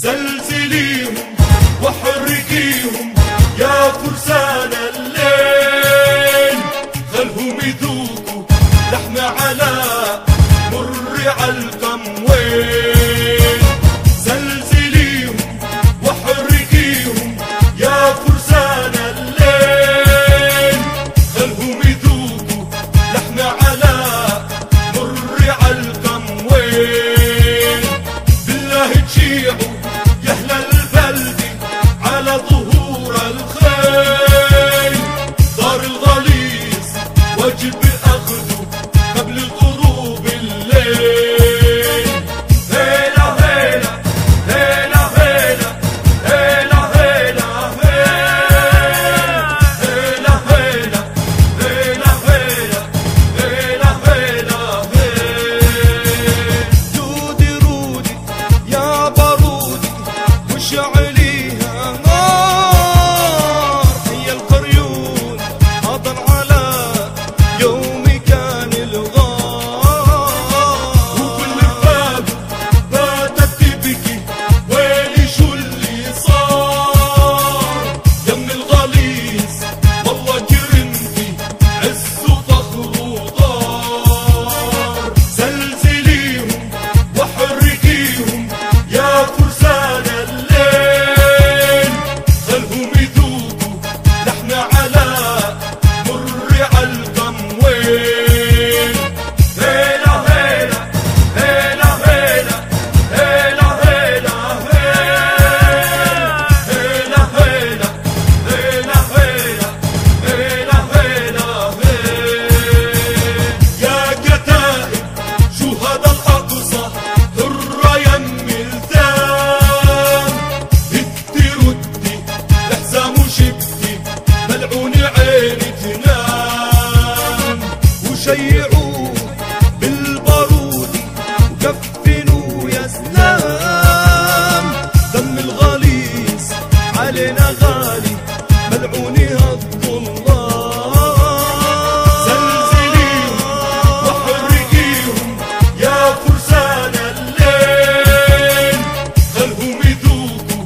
زلزليهم وحركيهم. زلزليهم وحرقيهم يا فرسان الليل. خلهم يذوقوا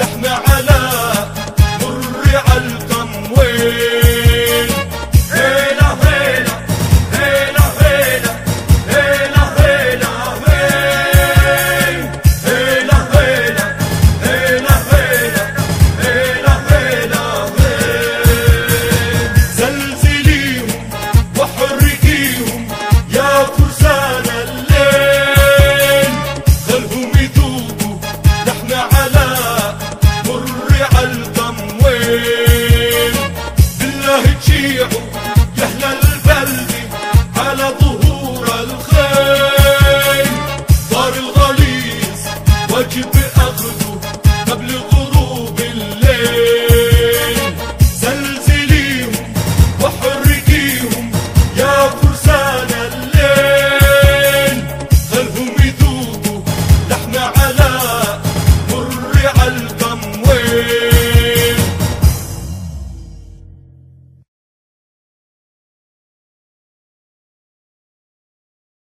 لحمة على يضيعوا يا أهل البلد على ظهور الخيل دار الغليظ واجب